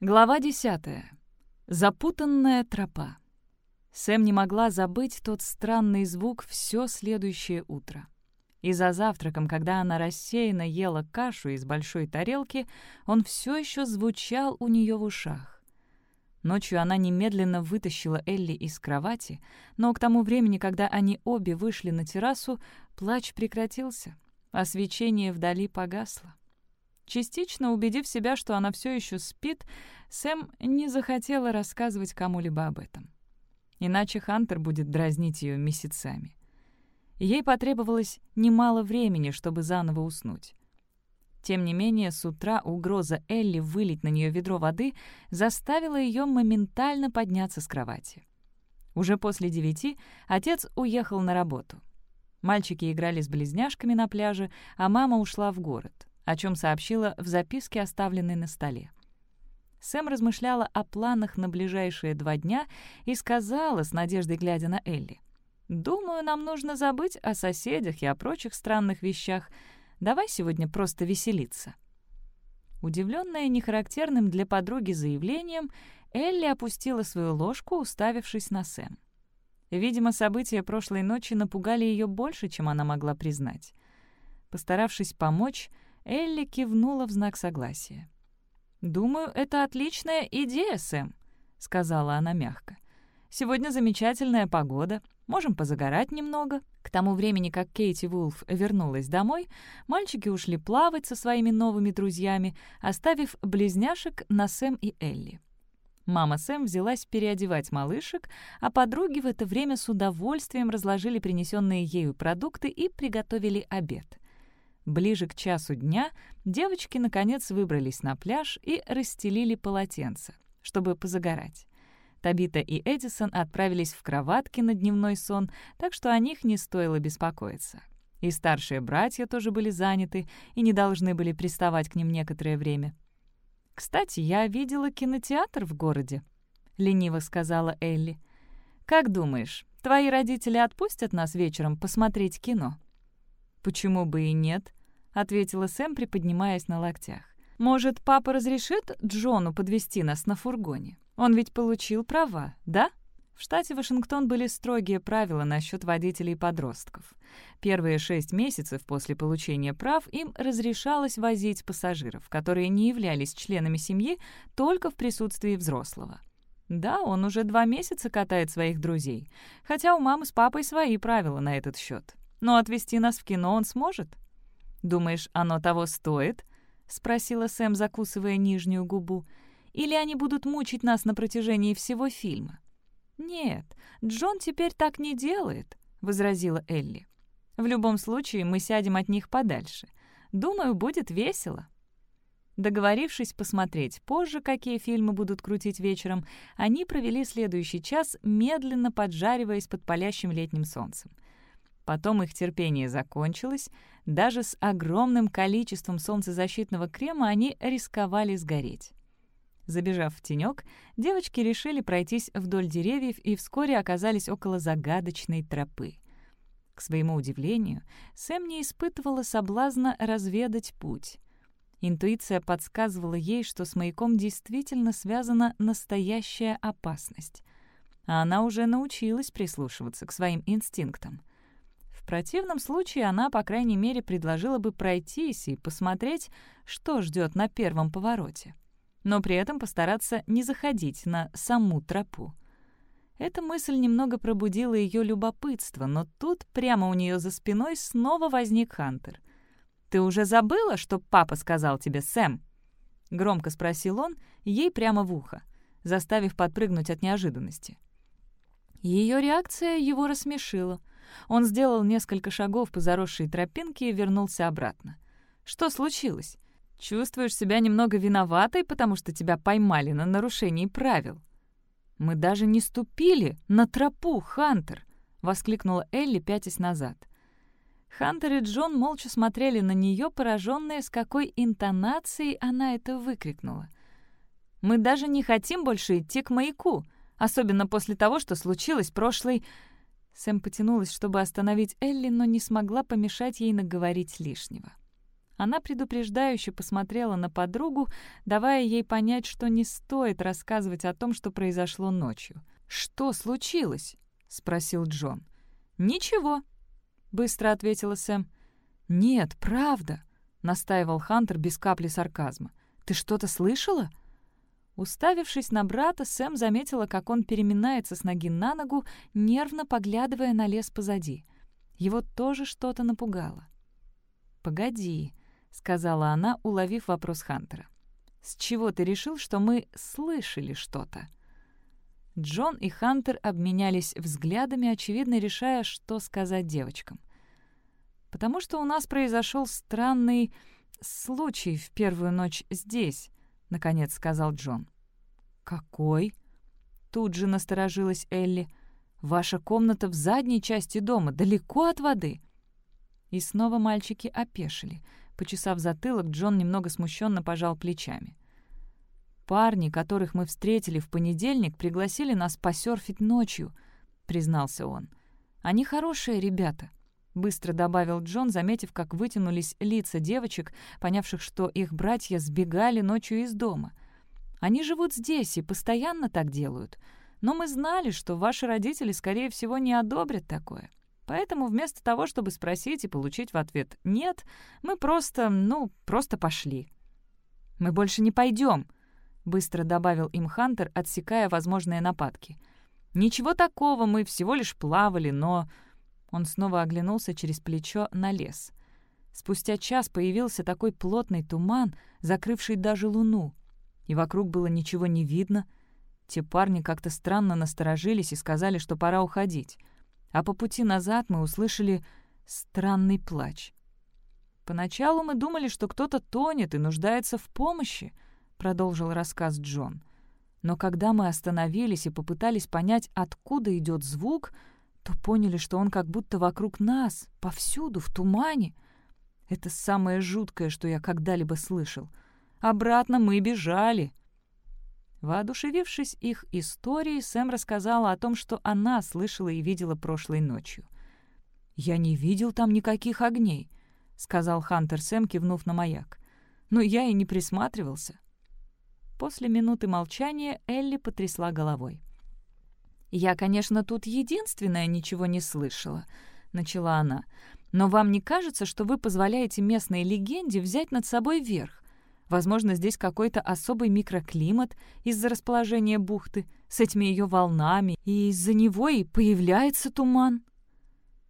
Глава 10. Запутанная тропа. Сэм не могла забыть тот странный звук все следующее утро. И за завтраком, когда она рассеянно ела кашу из большой тарелки, он все еще звучал у нее в ушах. Ночью она немедленно вытащила Элли из кровати, но к тому времени, когда они обе вышли на террасу, плач прекратился, а свечение вдали погасло. Частично убедив себя, что она все еще спит, Сэм не захотела рассказывать кому-либо об этом. Иначе Хантер будет дразнить ее месяцами. Ей потребовалось немало времени, чтобы заново уснуть. Тем не менее, с утра угроза Элли вылить на нее ведро воды заставила ее моментально подняться с кровати. Уже после девяти отец уехал на работу. Мальчики играли с близняшками на пляже, а мама ушла в город о чем сообщила в записке, оставленной на столе. Сэм размышляла о планах на ближайшие два дня и сказала, с надеждой глядя на Элли, «Думаю, нам нужно забыть о соседях и о прочих странных вещах. Давай сегодня просто веселиться». Удивленная нехарактерным для подруги заявлением, Элли опустила свою ложку, уставившись на Сэм. Видимо, события прошлой ночи напугали ее больше, чем она могла признать. Постаравшись помочь, Элли кивнула в знак согласия. «Думаю, это отличная идея, Сэм», — сказала она мягко. «Сегодня замечательная погода, можем позагорать немного». К тому времени, как Кейти Вулф вернулась домой, мальчики ушли плавать со своими новыми друзьями, оставив близняшек на Сэм и Элли. Мама Сэм взялась переодевать малышек, а подруги в это время с удовольствием разложили принесенные ею продукты и приготовили обед. Ближе к часу дня девочки наконец выбрались на пляж и расстелили полотенца, чтобы позагорать. Табита и Эдисон отправились в кроватки на дневной сон, так что о них не стоило беспокоиться. И старшие братья тоже были заняты и не должны были приставать к ним некоторое время. «Кстати, я видела кинотеатр в городе», — лениво сказала Элли. «Как думаешь, твои родители отпустят нас вечером посмотреть кино?» «Почему бы и нет?» — ответила Сэм, приподнимаясь на локтях. «Может, папа разрешит Джону подвести нас на фургоне? Он ведь получил права, да?» В штате Вашингтон были строгие правила насчет водителей подростков. Первые шесть месяцев после получения прав им разрешалось возить пассажиров, которые не являлись членами семьи, только в присутствии взрослого. Да, он уже два месяца катает своих друзей, хотя у мамы с папой свои правила на этот счет. Но отвезти нас в кино он сможет. «Думаешь, оно того стоит?» — спросила Сэм, закусывая нижнюю губу. «Или они будут мучить нас на протяжении всего фильма?» «Нет, Джон теперь так не делает», — возразила Элли. «В любом случае мы сядем от них подальше. Думаю, будет весело». Договорившись посмотреть позже, какие фильмы будут крутить вечером, они провели следующий час, медленно поджариваясь под палящим летним солнцем — Потом их терпение закончилось. Даже с огромным количеством солнцезащитного крема они рисковали сгореть. Забежав в тенек, девочки решили пройтись вдоль деревьев и вскоре оказались около загадочной тропы. К своему удивлению, Сэм не испытывала соблазна разведать путь. Интуиция подсказывала ей, что с маяком действительно связана настоящая опасность. А она уже научилась прислушиваться к своим инстинктам противном случае она, по крайней мере, предложила бы пройтись и посмотреть, что ждет на первом повороте. Но при этом постараться не заходить на саму тропу. Эта мысль немного пробудила ее любопытство, но тут прямо у нее за спиной снова возник Хантер. «Ты уже забыла, что папа сказал тебе, Сэм?» Громко спросил он, ей прямо в ухо, заставив подпрыгнуть от неожиданности. Ее реакция его рассмешила. Он сделал несколько шагов по заросшей тропинке и вернулся обратно. «Что случилось? Чувствуешь себя немного виноватой, потому что тебя поймали на нарушении правил?» «Мы даже не ступили на тропу, Хантер!» — воскликнула Элли, пятясь назад. Хантер и Джон молча смотрели на нее, пораженные, с какой интонацией она это выкрикнула. «Мы даже не хотим больше идти к маяку, особенно после того, что случилось прошлой...» Сэм потянулась, чтобы остановить Элли, но не смогла помешать ей наговорить лишнего. Она предупреждающе посмотрела на подругу, давая ей понять, что не стоит рассказывать о том, что произошло ночью. «Что случилось?» — спросил Джон. «Ничего», — быстро ответила Сэм. «Нет, правда», — настаивал Хантер без капли сарказма. «Ты что-то слышала?» Уставившись на брата, Сэм заметила, как он переминается с ноги на ногу, нервно поглядывая на лес позади. Его тоже что-то напугало. «Погоди», — сказала она, уловив вопрос Хантера. «С чего ты решил, что мы слышали что-то?» Джон и Хантер обменялись взглядами, очевидно решая, что сказать девочкам. «Потому что у нас произошел странный случай в первую ночь здесь», — наконец сказал Джон. «Какой?» Тут же насторожилась Элли. «Ваша комната в задней части дома, далеко от воды». И снова мальчики опешили — Почесав затылок, Джон немного смущенно пожал плечами. «Парни, которых мы встретили в понедельник, пригласили нас посерфить ночью», — признался он. «Они хорошие ребята», — быстро добавил Джон, заметив, как вытянулись лица девочек, понявших, что их братья сбегали ночью из дома. «Они живут здесь и постоянно так делают. Но мы знали, что ваши родители, скорее всего, не одобрят такое. Поэтому вместо того, чтобы спросить и получить в ответ «нет», мы просто, ну, просто пошли. «Мы больше не пойдем», — быстро добавил им Хантер, отсекая возможные нападки. «Ничего такого, мы всего лишь плавали, но...» Он снова оглянулся через плечо на лес. Спустя час появился такой плотный туман, закрывший даже луну. И вокруг было ничего не видно. Те парни как-то странно насторожились и сказали, что пора уходить а по пути назад мы услышали странный плач. «Поначалу мы думали, что кто-то тонет и нуждается в помощи», — продолжил рассказ Джон. «Но когда мы остановились и попытались понять, откуда идет звук, то поняли, что он как будто вокруг нас, повсюду, в тумане. Это самое жуткое, что я когда-либо слышал. Обратно мы бежали, Воодушевившись их историей, Сэм рассказала о том, что она слышала и видела прошлой ночью. «Я не видел там никаких огней», — сказал Хантер Сэм, кивнув на маяк. «Но я и не присматривался». После минуты молчания Элли потрясла головой. «Я, конечно, тут единственная ничего не слышала», — начала она. «Но вам не кажется, что вы позволяете местной легенде взять над собой верх? Возможно, здесь какой-то особый микроклимат из-за расположения бухты с этими ее волнами, и из-за него и появляется туман.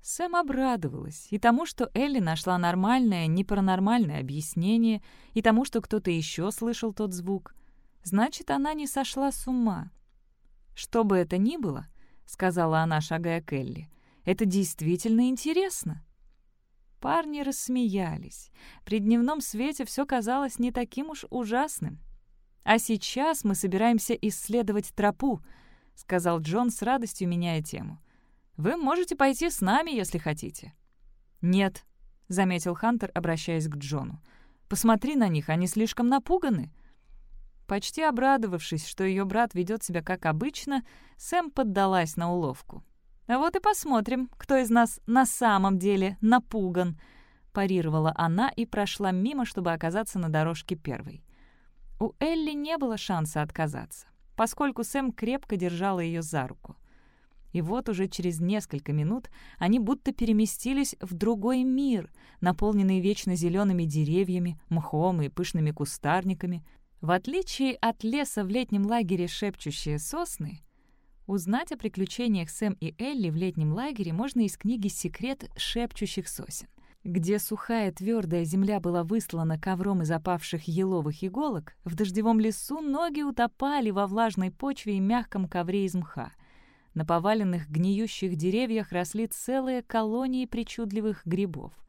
Сэм обрадовалась и тому, что Элли нашла нормальное, не паранормальное объяснение, и тому, что кто-то еще слышал тот звук. Значит, она не сошла с ума. «Что бы это ни было», — сказала она, шагая к Элли, — «это действительно интересно». Парни рассмеялись. При дневном свете все казалось не таким уж ужасным. «А сейчас мы собираемся исследовать тропу», — сказал Джон с радостью, меняя тему. «Вы можете пойти с нами, если хотите». «Нет», — заметил Хантер, обращаясь к Джону. «Посмотри на них, они слишком напуганы». Почти обрадовавшись, что ее брат ведет себя как обычно, Сэм поддалась на уловку. Вот и посмотрим, кто из нас на самом деле напуган», — парировала она и прошла мимо, чтобы оказаться на дорожке первой. У Элли не было шанса отказаться, поскольку Сэм крепко держала ее за руку. И вот уже через несколько минут они будто переместились в другой мир, наполненный вечно зелеными деревьями, мхом и пышными кустарниками. В отличие от леса в летнем лагере «Шепчущие сосны», Узнать о приключениях Сэм и Элли в летнем лагере можно из книги «Секрет шепчущих сосен», где сухая твердая земля была выслана ковром из опавших еловых иголок, в дождевом лесу ноги утопали во влажной почве и мягком ковре из мха. На поваленных гниющих деревьях росли целые колонии причудливых грибов —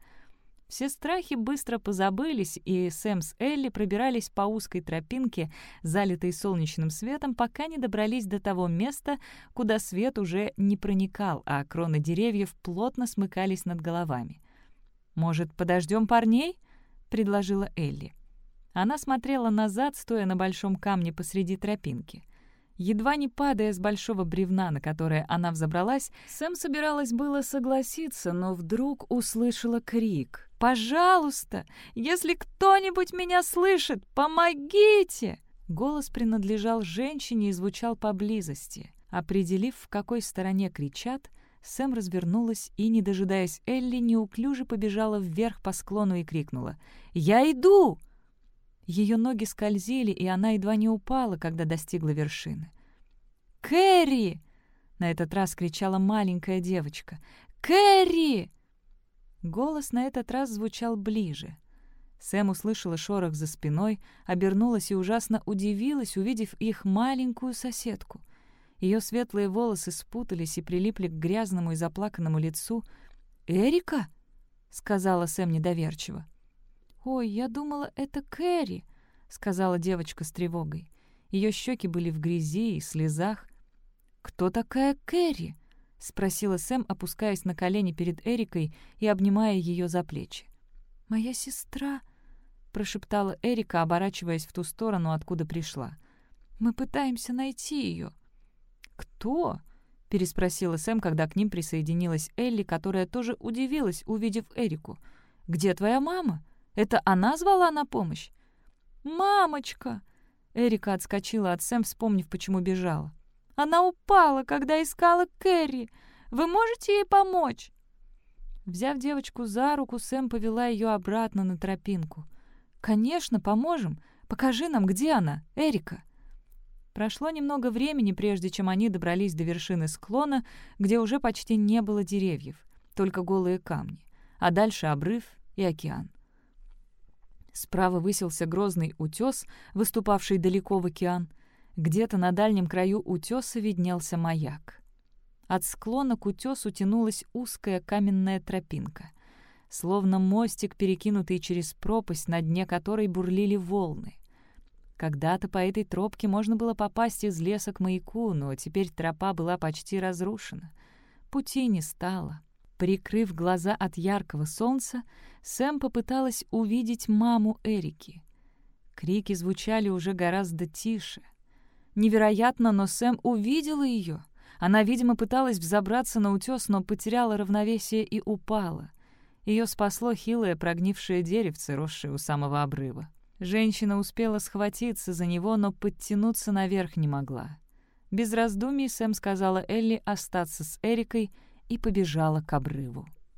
все страхи быстро позабылись, и Сэм с Элли пробирались по узкой тропинке, залитой солнечным светом, пока не добрались до того места, куда свет уже не проникал, а кроны деревьев плотно смыкались над головами. «Может, подождем парней?» — предложила Элли. Она смотрела назад, стоя на большом камне посреди тропинки. Едва не падая с большого бревна, на которое она взобралась, Сэм собиралась было согласиться, но вдруг услышала крик — «Пожалуйста, если кто-нибудь меня слышит, помогите!» Голос принадлежал женщине и звучал поблизости. Определив, в какой стороне кричат, Сэм развернулась и, не дожидаясь Элли, неуклюже побежала вверх по склону и крикнула «Я иду!». Ее ноги скользили, и она едва не упала, когда достигла вершины. «Кэрри!» — на этот раз кричала маленькая девочка. «Кэрри!» Голос на этот раз звучал ближе. Сэм услышала шорох за спиной, обернулась и ужасно удивилась, увидев их маленькую соседку. Ее светлые волосы спутались и прилипли к грязному и заплаканному лицу. «Эрика?» — сказала Сэм недоверчиво. «Ой, я думала, это Кэрри», — сказала девочка с тревогой. Ее щеки были в грязи и слезах. «Кто такая Кэрри?» — спросила Сэм, опускаясь на колени перед Эрикой и обнимая ее за плечи. «Моя сестра», — прошептала Эрика, оборачиваясь в ту сторону, откуда пришла. «Мы пытаемся найти ее». «Кто?» — переспросила Сэм, когда к ним присоединилась Элли, которая тоже удивилась, увидев Эрику. «Где твоя мама? Это она звала на помощь?» «Мамочка!» Эрика отскочила от Сэм, вспомнив, почему бежала. Она упала, когда искала Кэрри. Вы можете ей помочь?» Взяв девочку за руку, Сэм повела ее обратно на тропинку. «Конечно, поможем. Покажи нам, где она, Эрика». Прошло немного времени, прежде чем они добрались до вершины склона, где уже почти не было деревьев, только голые камни, а дальше обрыв и океан. Справа высился грозный утес, выступавший далеко в океан. Где-то на дальнем краю утеса виднелся маяк. От склона к утесу тянулась узкая каменная тропинка, словно мостик, перекинутый через пропасть, на дне которой бурлили волны. Когда-то по этой тропке можно было попасть из леса к маяку, но теперь тропа была почти разрушена. Пути не стало. Прикрыв глаза от яркого солнца, Сэм попыталась увидеть маму Эрики. Крики звучали уже гораздо тише. Невероятно, но Сэм увидела ее. Она, видимо, пыталась взобраться на утес, но потеряла равновесие и упала. Ее спасло хилое прогнившее деревце, росшее у самого обрыва. Женщина успела схватиться за него, но подтянуться наверх не могла. Без раздумий Сэм сказала Элли остаться с Эрикой и побежала к обрыву.